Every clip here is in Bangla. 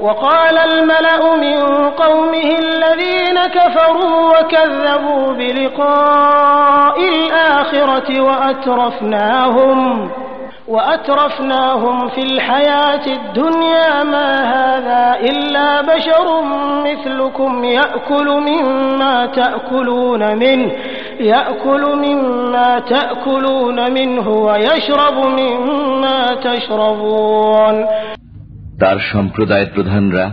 وقال الملأ من قومه الذين كفروا وكذبوا بلقاء الآخرة وأترفناهم وأترفناهم في الحياة الدنيا ما هذا إلا بشر مثلكم يأكل مما تأكلون منه يأكل مما تأكلون منه ويشرب مما تشربون তার সম্প্রদায়ের প্রধানরা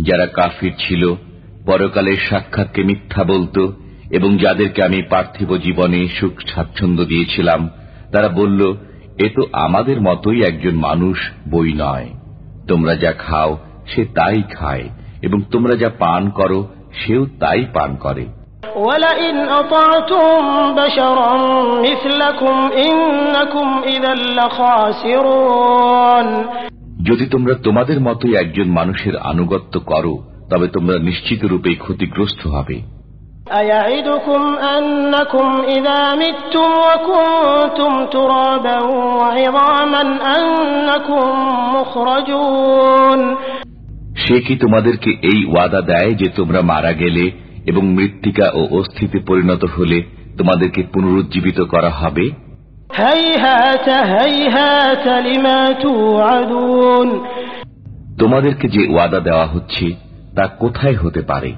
যারা কাফির ছিল পরকালের সাক্ষাৎকে মিথ্যা বলত এবং যাদেরকে আমি পার্থিব জীবনে সুখ স্বাচ্ছন্দ্য দিয়েছিলাম তারা বলল এ তো আমাদের মতোই একজন মানুষ বই নয় তোমরা যা খাও সে তাই খায় এবং তোমরা যা পান করো সেও তাই পান করে ولئن أطعتم بشرا مثلكم إنكم إذا لخاسرون যদি তোমরা তোমাদের মতোই একজন মানুষের আনুগত্য করো তবে তোমরা নিশ্চিত রূপে ক্ষতিগ্রস্ত হবে। সে কি তোমাদেরকে এই ওয়াদা দেয় যে তোমরা মারা গেলে এবং মৃত্তিকা ও অস্থিতে পরিণত হলে তোমাদেরকে পুনরুজ্জীবিত করা হবে? তোমাদেরকে যে ওয়াদা দেওয়া হচ্ছে তা কোথায় হতে পারে?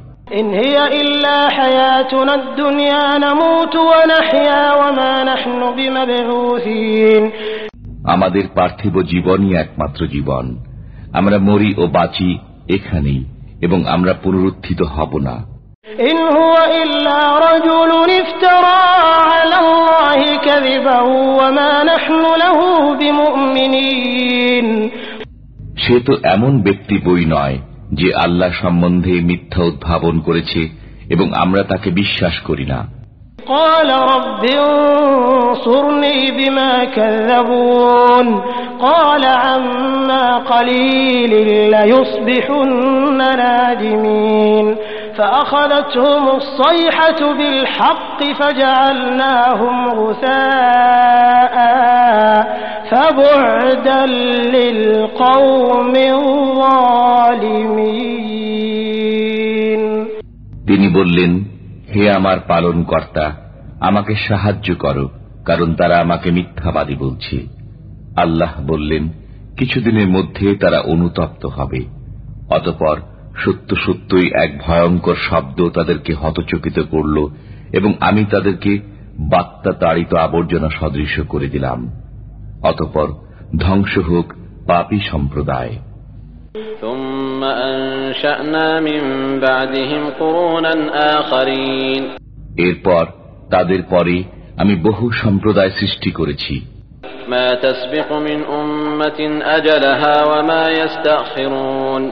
আমাদের পার্থিব জীবনই একমাত্র জীবন। আমরা মরি ও বাঁচি এখানেই এবং আমরা পুনরুত্থিত হব না। إن هو إلا رجل افترى على الله كذبا وما نحن له بمؤمنين সে তো এমন ব্যক্তি বই নয় যে আল্লাহ সম্বন্ধে মিথ্যা উদ্ভাবন করেছে এবং আমরা তাকে বিশ্বাস করি না قال رب انصرني بما كذبون قال عما قليل ليصبحن نادمين فأخذتهم الصيحة بالحق فجعلناهم غثاء فبعدا للقوم الظالمين তিনি বললেন হে আমার পালন কর্তা আমাকে সাহায্য করো কারণ তারা আমাকে মিথ্যাবাদী বলছে আল্লাহ বললেন কিছুদিনের মধ্যে তারা অনুতপ্ত হবে অতপর সত্য সত্যই এক ভয়ঙ্কর শব্দ তাদেরকে হতচকিত করল এবং আমি তাদেরকে বাত্তা তাড়িত আবর্জনা সদৃশ করে দিলাম। অতপর ধ্বংস হোক পাপী সম্প্রদায়। এরপর তাদের পরে আমি বহু সম্প্রদায় সৃষ্টি করেছি। মা মিন উম্মাতিন আজালাহা ওয়া মা ইস্তাখিরুন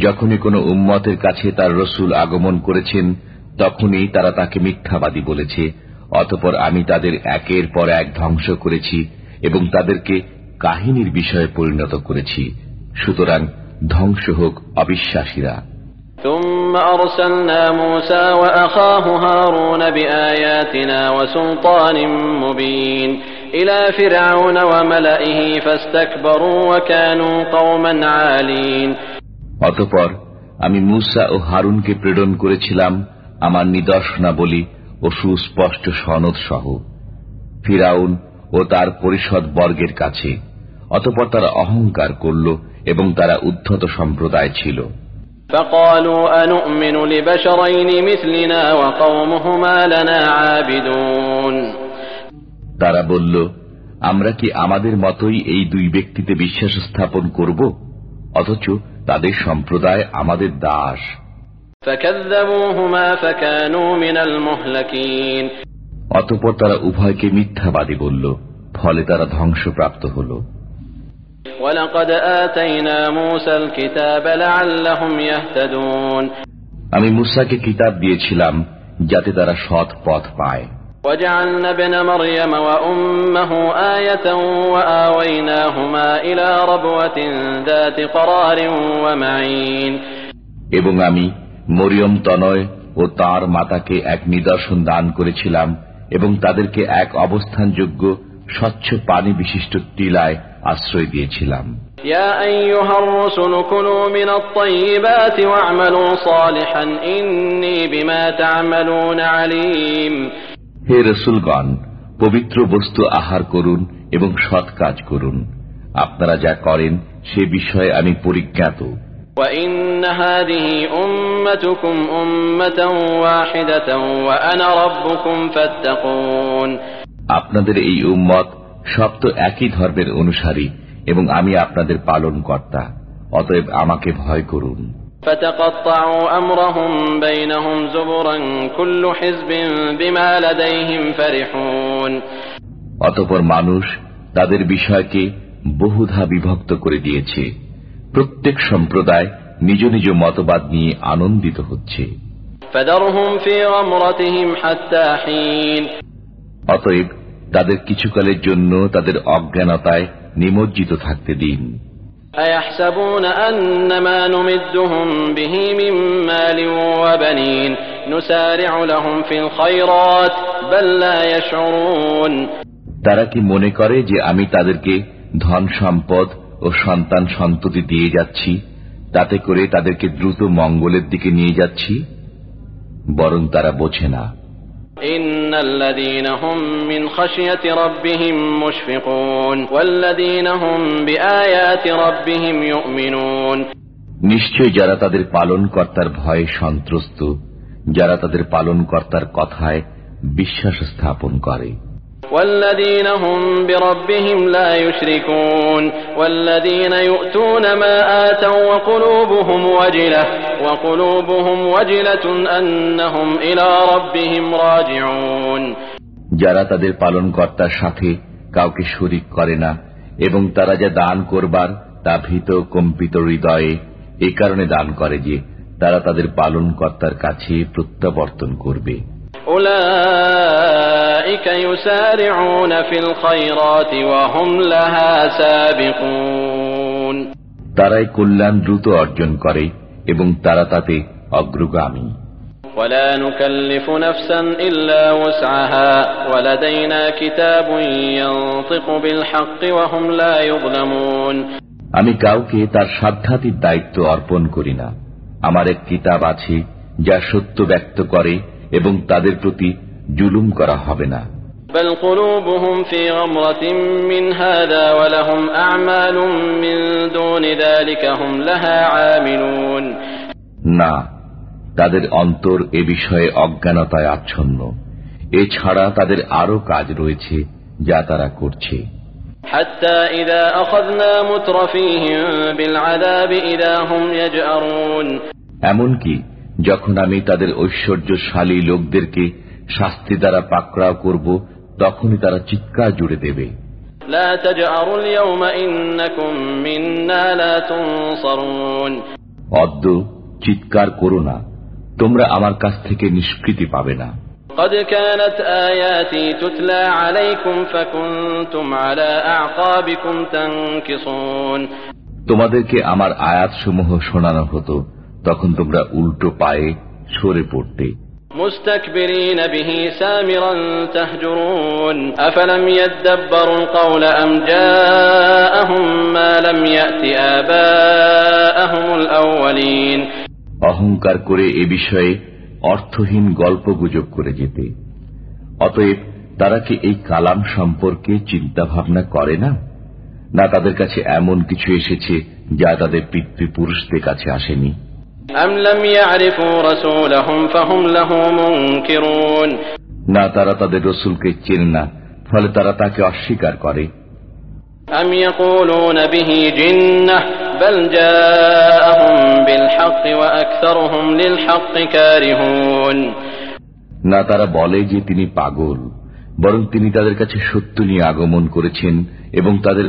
যখনই কোন উম্মতের কাছে তার রসুল আগমন করেছেন, তখনই তারা তাকে মিথ্যাবাদী বলেছে, অতপর আমি তাদের একের পর এক ধ্বংস করেছি এবং তাদেরকে কাহিনীর বিষয়ে পরিণত করেছি। সুতরাং ধ্বংস হোক অবিশ্বাসীরা। ফিরাউন ওয়া মালাইহি ফাস্তাকবারু ওয়া কানু কওমান আলীন অতপর আমি মুসা ও হারুনকে প্রেরণ করেছিলাম আমার নিদর্শনাবলী ও সুস্পষ্ট সনদ সহ। ফিরাউন ও তার পরিষদ বর্গের কাছে। অতপর তারা অহংকার করল এবং তারা উদ্ধত সম্প্রদায় ছিল। তারা বলল আমরা কি আমাদের মতোই এই দুই ব্যক্তিতে বিশ্বাস স্থাপন করব? অথচ তাদের সম্প্রদায় আমাদের দাস। অতপর তারা উভয়কে মিথ্যাবাদী বলল ফলে তারা ধ্বংসপ্রাপ্ত হল। আমি মুসাকে কিতাব দিয়েছিলাম যাতে তারা সৎ পথ পায়। وجعلنا ابن مريم وأمه آية وآويناهما إلى ربوة ذات قرار ومعين এবং আমি মরিয়ম তনয় ও তার মাতাকে এক নিদর্শন দান করেছিলাম এবং তাদেরকে এক অবস্থানযোগ্য স্বচ্ছ পানি বিশিষ্ট টিলায় আশ্রয় দিয়েছিলাম يا হে রসুলগণ পবিত্র বস্তু আহার করুন এবং সৎ কাজ করুন। আপনারা যা করেন সে বিষয়ে আমি পরিজ্ঞাত। আপনাদের এই উম্মত সব তো একই ধর্মের অনুসারী এবং আমি আপনাদের পালন কর্তা অতএব আমাকে ভয় করুন। فتقطعوا أمرهم بينهم زبرا كل حزب بما لديهم فرحون অতপর মানুষ তাদের বিষয়কে বহুধা বিভক্ত করে দিয়েছে প্রত্যেক সম্প্রদায় নিজ নিজ মতবাদ নিয়ে আনন্দিত হচ্ছে فذرهم في غمرتهم حتى حين অতএব তাদের কিছুকালের জন্য তাদের অজ্ঞানতায় নিমজ্জিত থাকতে দিন أيحسبون أن ما نمدهم به من مال وبنين نسارع لهم في الخيرات بل لا يشعرون তারা কি মনে করে যে আমি তাদেরকে ধন সম্পদ ও সন্তান সন্ততি দিয়ে যাচ্ছি তাতে করে তাদেরকে দ্রুত মঙ্গলের দিকে নিয়ে যাচ্ছি বরং তারা বোঝে না إن الذين هم من خشية ربهم مشفقون والذين هم بآيات ربهم يؤمنون নিশ্চয় যারা তাদের পালন কর্তার ভয়ে সন্ত্রস্ত যারা তাদের পালন কর্তার কথায় বিশ্বাস স্থাপন করে والذين هم بربهم لا يشركون والذين يؤتون ما آتوا وقلوبهم وجلة وقلوبهم وجلة أنهم إلى ربهم راجعون যারা তাদের পালন কর্তার সাথে কাউকে শরিক করে না এবং তারা যা দান করবার তা ভীত কম্পিত হৃদয়ে এ কারণে দান করে যে তারা তাদের পালন কর্তার কাছে প্রত্যাবর্তন করবে أولئك يسارعون في الخيرات وهم لها سابقون তারাই কল্যাণ দ্রুত অর্জন করে এবং তারা তাতে অগ্রগামী ولا نكلف نفسا إلا وسعها ولدينا كتاب ينطق بالحق وهم لا يظلمون আমি কাউকে তার সাধ্যাতির দায়িত্ব অর্পণ করি না আমার এক কিতাব আছে যা সত্য ব্যক্ত করে এবং তাদের প্রতি জুলুম করা হবে না بل قلوبهم في غمرة من هذا ولهم أعمال من دون ذلك هم لها عاملون না তাদের অন্তর এ বিষয়ে অজ্ঞানতায় আচ্ছন্ন এছাড়া তাদের আরো কাজ রয়েছে যা তারা করছে حتى إذا أخذنا مترفيهم بالعذاب إذا هم يجأرون এমনকি যখন আমি তাদের ঐশ্বর্যশালী লোকদেরকে শাস্তি দ্বারা পাকড়াও করব তখনই তারা চিৎকার জুড়ে দেবে لا تجأروا اليوم إنكم منا لا تنصرون অদ্য চিৎকার করো না তোমরা আমার কাছ থেকে নিষ্কৃতি পাবে না قد كانت آياتي تتلى عليكم فكنتم على أعقابكم تنكصون তোমাদেরকে আমার আয়াতসমূহ শোনানো হতো তখন তোমরা উল্টো পায়ে সরে পড়তে مستكبرين به سامرا تهجرون أفلم يدبروا القول أم جاءهم ما لم يأت آباءهم الأولين অহংকার করে এ বিষয়ে অর্থহীন গল্প গুজব করে যেতে অতএব তারা কি এই কালাম সম্পর্কে চিন্তা ভাবনা করে না না তাদের কাছে এমন কিছু এসেছে যা তাদের পিতৃপুরুষদের কাছে আসেনি না তারা তাদের রসুলকে চেনে না ফলে তারা তাকে অস্বীকার করে। না তারা বলে যে তিনি পাগল। বরং তিনি তাদের কাছে সত্য নিয়ে আগমন করেছেন এবং তাদের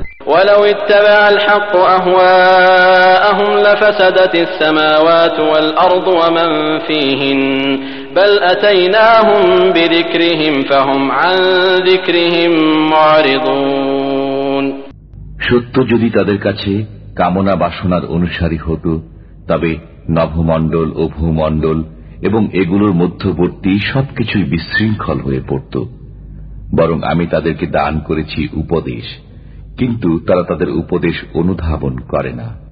সত্য যদি তাদের কাছে কামনা বাসনার অনুসারী হতো তবে নভমণ্ডল ও ভূমণ্ডল এবং এগুলোর মধ্যবর্তী সবকিছুই বিশৃঙ্খল হয়ে পড়ত। বরং আমি তাদেরকে দান করেছি উপদেশ কিন্তু তারা তাদের উপদেশ অনুধাবন করে না।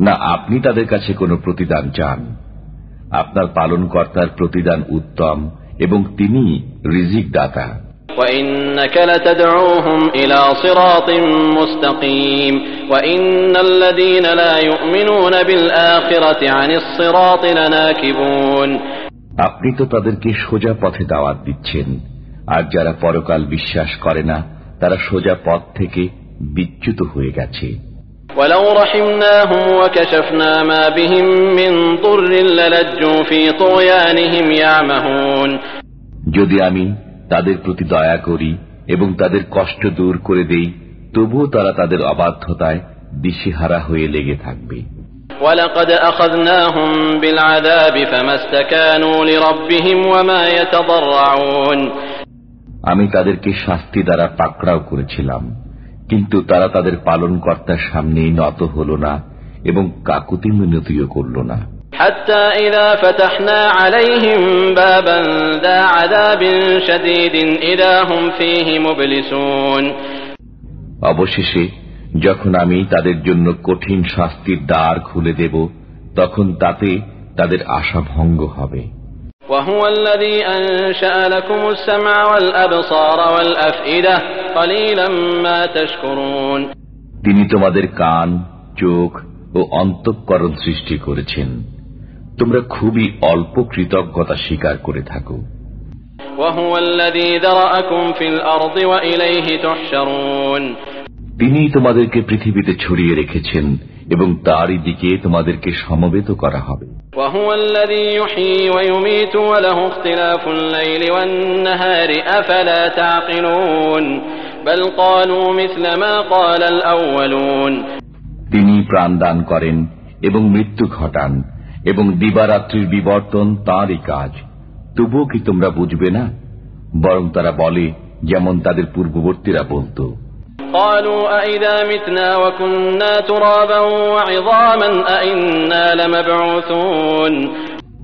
না আপনি তাদের কাছে কোনো প্রতিদান চান। আপনার পালনকর্তার প্রতিদান উত্তম এবং তিনি রিজিক দাতা وإنك لتدعوهم إلى صراط مستقيم وإن الذين لا يؤمنون بالآخرة عن الصراط لناكبون আপনি তো তাদেরকে সোজা পথে দাওয়াত দিচ্ছেন আর যারা পরকাল বিশ্বাস করে না তারা সোজা পথ থেকে বিচ্যুত হয়ে গেছে ولو رحمناهم وكشفنا ما بهم من ضر للجوا في طغيانهم يعمهون যদি আমি তাদের প্রতি দয়া করি এবং তাদের কষ্ট দূর করে দেই তবুও তারা তাদের অবাধ্যতায় দিশেহারা হয়ে লেগে থাকবে ولقد أخذناهم بالعذاب فما استكانوا لربهم وما يتضرعون আমি তাদেরকে শাস্তি দ্বারা পাকড়াও করেছিলাম কিন্তু তারা তাদের পালনকর্তার সামনেই নত হল না এবং কাকুতি মিনতিও করল না حتى إذا فتحنا عليهم بابا ذا عذاب شديد إذا هم فيه مبلسون অবশেষে যখন আমি তাদের জন্য কঠিন শাস্তির দ্বার খুলে দেব তখন তাতে তাদের আশা ভঙ্গ হবে وهو الذي أنشأ لكم السمع والأبصار والأفئدة قليلا ما تشكرون তিনি তোমাদের কান চোখ ও অন্তঃকরণ সৃষ্টি করেছেন তোমরা খুবই অল্প কৃতজ্ঞতা স্বীকার করে থাকো। তিনি তোমাদেরকে পৃথিবীতে ছড়িয়ে রেখেছেন এবং তারই দিকে তোমাদেরকে সমবেত করা হবে। তিনি প্রাণদান করেন এবং মৃত্যু ঘটান। এবং দিবারাত্রির বিবর্তন তাঁরই কাজ। তবুও কি তোমরা বুঝবে না? বরং তারা বলে যেমন তাদের পূর্ববর্তীরা বলত।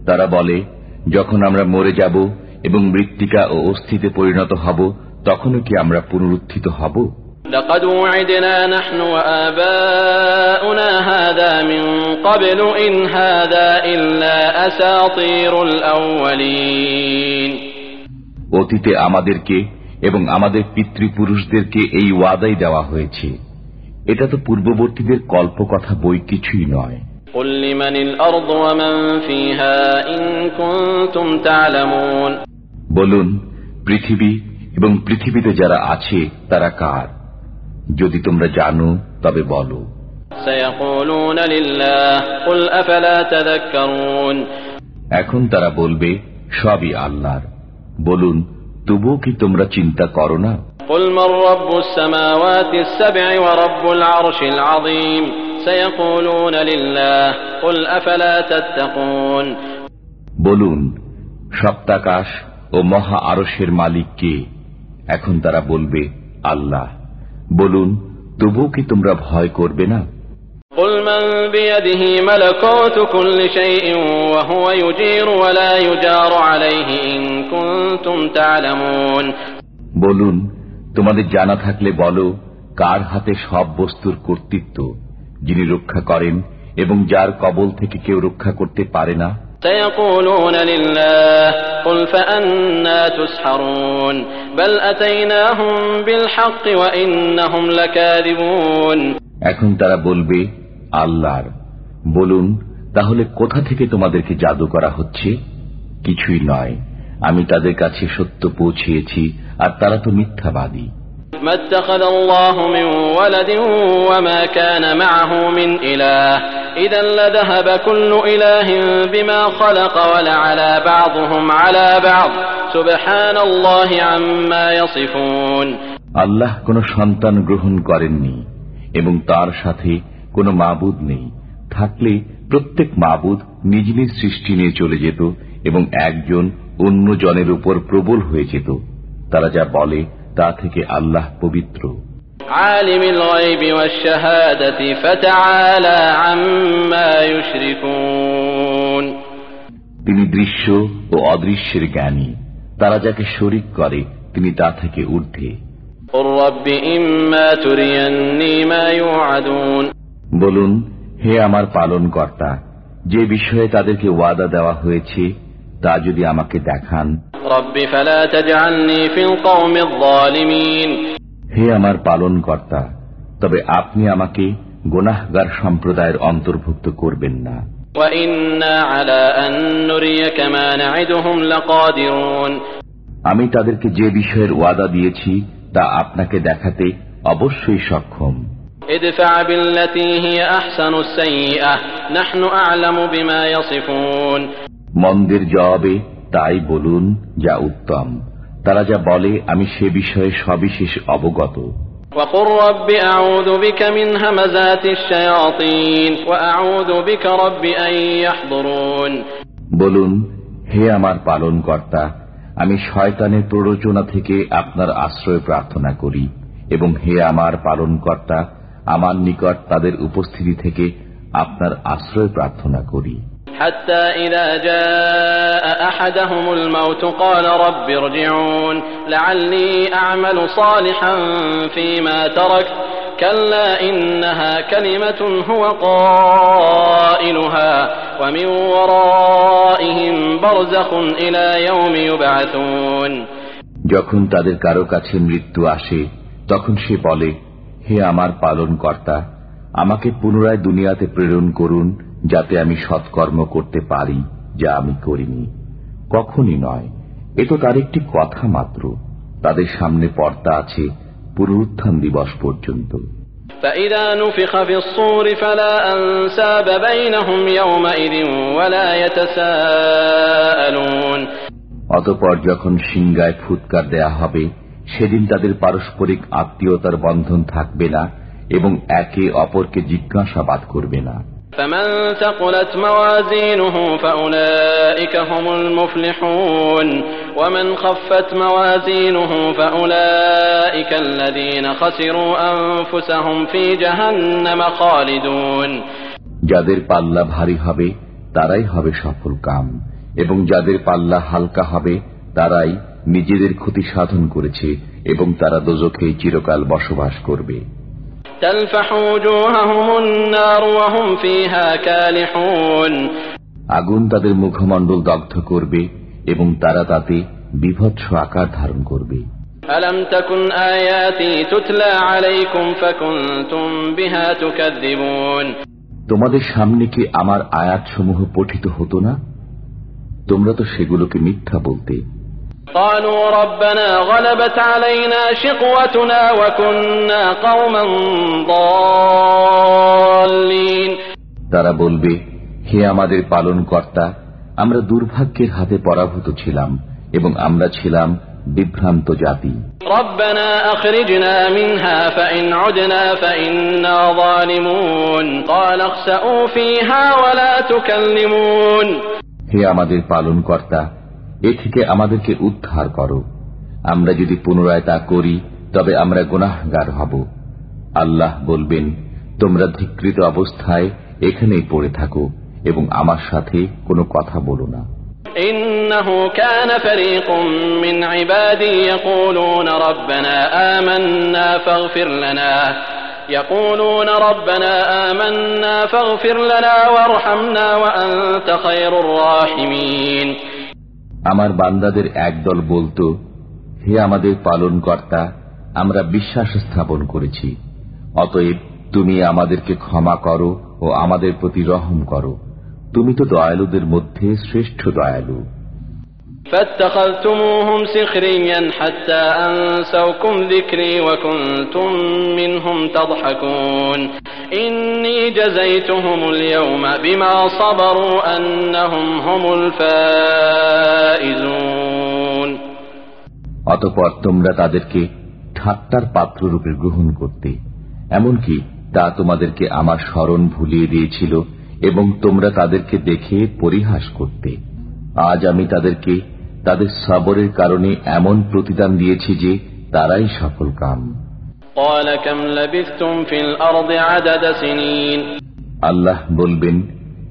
তারা বলে যখন আমরা মরে যাব এবং মৃত্তিকা ও অস্থিতে পরিণত হব তখনও কি আমরা পুনরুত্থিত হব? لقد وعدنا نحن وآباؤنا هذا من قبل إن هذا إلا أساطير الأولين অতীতে আমাদেরকে এবং আমাদের পিতৃপুরুষদেরকে এই ওয়াদাই দেওয়া হয়েছে এটা তো পূর্ববর্তীদের কল্পকথা বই কিছুই নয় قل لمن الأرض ومن فيها إن كنتم تعلمون বলুন পৃথিবী এবং পৃথিবীতে যারা আছে তারা কার যদি তোমরা জানো তবে বলো। এখন তারা বলবে সবই আল্লাহর। বলুন তবুও কি তোমরা চিন্তা করো না? বলুন সপ্তাকাশ ও মহা আরসের মালিককে এখন তারা বলবে আল্লাহ। বলুন তবু কি তোমরা ভয় করবে না? বলুন তোমাদের জানা থাকলে বলো কার হাতে সব বস্তুর কর্তৃত্ব যিনি রক্ষা করেন এবং যার কবল থেকে কেউ রক্ষা করতে পারে না? سيقولون لله قل فأنا تسحرون بل أتيناهم بالحق وإنهم لكاذبون এখন তারা বলবে আল্লাহর বলুন তাহলে কোথা থেকে তোমাদেরকে জাদু করা হচ্ছে কিছুই নয় আমি তাদের কাছে সত্য পৌঁছিয়েছি আর তারা তো মিথ্যাবাদী ما اتخذ الله من ولد وما كان معه من إله إذا لذهب كل إله بما خلق ولعلى بعضهم على بعض سبحان الله عما يصفون আল্লাহ কোনো সন্তান গ্রহণ করেননি এবং তার সাথে কোনো মাবুদ নেই থাকলে প্রত্যেক মাবুদ নিজ নিজ সৃষ্টি নিয়ে চলে যেত এবং একজন অন্য জনের উপর প্রবল হয়ে যেত তারা যা বলে তা থেকে আল্লাহ পবিত্র। তিনি দৃশ্য ও অদৃশ্যের জ্ঞানী। তারা যাকে শরিক করে তিনি তা থেকে ঊর্ধ্বে। বলুন হে আমার পালন কর্তা যে বিষয়ে তাদেরকে ওয়াদা দেওয়া হয়েছে তা যদি আমাকে দেখান। হে আমার পালন কর্তা তবে আপনি আমাকে গোনাহগার সম্প্রদায়ের অন্তর্ভুক্ত করবেন না। আমি তাদেরকে যে বিষয়ের ওয়াদা দিয়েছি তা আপনাকে দেখাতে অবশ্যই সক্ষম। মন্দের জবাবে তাই বলুন যা উত্তম। তারা যা বলে আমি সে বিষয়ে সবিশেষ অবগত। বলুন হে আমার পালন কর্তা আমি শয়তানের প্ররোচনা থেকে আপনার আশ্রয় প্রার্থনা করি এবং হে আমার পালন কর্তা আমার নিকট তাদের উপস্থিতি থেকে আপনার আশ্রয় প্রার্থনা করি। حتى إذا جاء أحدهم الموت قال رب ارجعون لعلي أعمل صالحا فيما تركت كلا إنها كلمة هو قائلها ومن ورائهم برزخ إلى يوم يبعثون যখন তাদের কারো কাছে মৃত্যু আসে তখন সে বলে হে আমার পালন কর্তা আমাকে পুনরায় দুনিয়াতে প্রেরণ করুন যাতে আমি সৎকর্ম করতে পারি যা আমি করিনি কখনই নয় এ তো তার একটি কথা মাত্র তাদের সামনে পর্দা আছে পুনরুত্থান দিবস পর্যন্ত فإذا نفخ في الصور فلا أنساب بينهم يومئذ ولا يتساءلون অতপর যখন সিংগায় ফুৎকার দেয়া হবে সেদিন তাদের পারস্পরিক আত্মীয়তার বন্ধন থাকবে না এবং একে অপরকে জিজ্ঞাসাবাদ করবে না فمن ثقلت موازينه فأولئك هم المفلحون ومن خفت موازينه فأولئك الذين خسروا أنفسهم في جهنم خالدون যাদের পাল্লা ভারী হবে তারাই হবে সফল কাম এবং যাদের পাল্লা হালকা হবে তারাই নিজেদের ক্ষতি সাধন করেছে এবং তারা দোজখে চিরকাল বসবাস করবে আগুন তাদের মুখমণ্ডল দগ্ধ করবে এবং তারা তাতে বিভৎস আকার ধারণ করবে। তোমাদের সামনে কি আমার আয়াতসমূহ পঠিত হতো না? তোমরা তো সেগুলোকে মিথ্যা বলতে قالوا ربنا غلبت علينا شقوتنا وكنا قوما ضالين তারা বলবে হে আমাদের পালন কর্তা আমরা দুর্ভাগ্যের হাতে পরাভূত ছিলাম এবং আমরা ছিলাম বিভ্রান্ত জাতি ربنا أخرجنا منها فإن عدنا فإنا ظالمون قال اخسأوا فيها ولا تكلمون হে আমাদের পালন কর্তা এ থেকে আমাদেরকে উদ্ধার করো আমরা যদি পুনরায় তা করি তবে আমরা গুনাহগার হব আল্লাহ বলবেন তোমরা ধিকৃত অবস্থায় এখানেই পড়ে থাকো এবং আমার সাথে কোনো কথা বলো না إنه كان فريق من عبادي يقولون ربنا آمنا فاغفر لنا يقولون ربنا آمنا فاغفر لنا وارحمنا وأنت خير الراحمين আমার বান্দাদের একদল বলতো, হে আমাদের পালন কর্তা আমরা বিশ্বাস স্থাপন করেছি। অতএব তুমি আমাদেরকে ক্ষমা করো ও আমাদের প্রতি রহম করো। তুমি তো দয়ালুদের মধ্যে শ্রেষ্ঠ দয়ালু। فاتخذتموهم سخريا حتى أنسوكم ذكري وكنتم منهم تضحكون إني جزيتهم اليوم بما صبروا أنهم هم الفائزون অতপর তোমরা তাদেরকে ঠাট্টার পাত্ররূপে গ্রহণ করতে এমনকি তা তোমাদেরকে আমার স্মরণ ভুলিয়ে দিয়েছিল এবং তোমরা তাদেরকে দেখে পরিহাস করতে আজ আমি তাদেরকে তাদের সাবরের কারণে এমন প্রতিদান দিয়েছি যে তারাই সফল কাম। আল্লাহ বলবেন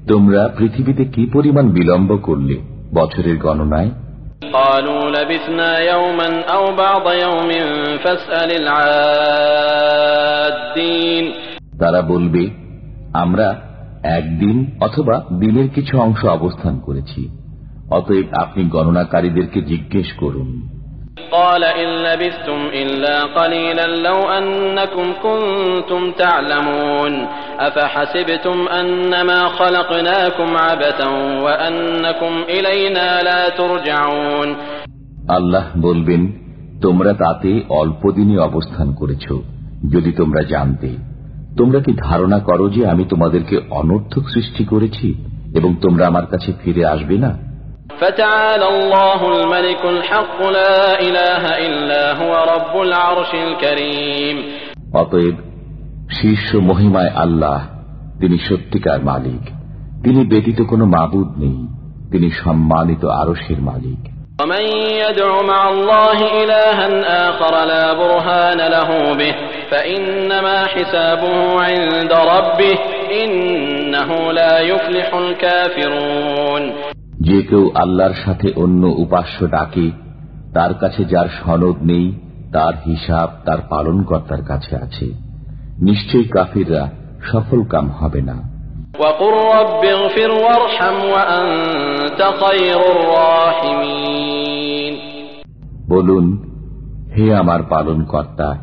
তোমরা পৃথিবীতে কি পরিমাণ বিলম্ব করলে বছরের গণনায়? তারা বলবে আমরা একদিন অথবা দিনের কিছু অংশ অবস্থান করেছি। অতএব আপনি গণনাকারীদেরকে জিজ্ঞেস করুন। আল্লাহ বলবেন তোমরা তাতে অল্পদিনে অবস্থান করেছ যদি তোমরা জানতে। তোমরা কি ধারণা করো যে আমি তোমাদেরকে অনর্থক সৃষ্টি করেছি এবং তোমরা আমার কাছে ফিরে আসবে না? فتعالى الله الملك الحق لا إله إلا هو رب العرش الكريم অতএব শীর্ষ মহিমায় আল্লাহ তিনি সত্যিকার মালিক তিনি ব্যতীত কোনো মাবুদ নেই তিনি সম্মানিত আরসের মালিক ومن يدع مع الله إلها آخر لا برهان له به فإنما حسابه عند ربه إنه لا يفلح الكافرون যে কেউ আল্লাহর সাথে অন্য উপাস্য ডাকে তার কাছে যার সনদ নেই তার হিসাব তার পালনকর্তার কাছে আছে। নিশ্চয়ই কাফিররা সফল কাম হবে না। বলুন হে আমার পালন কর্তা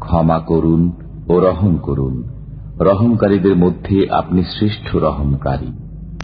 ক্ষমা করুন ও রহম করুন। রহমকারীদের মধ্যে আপনি শ্রেষ্ঠ রহমকারী।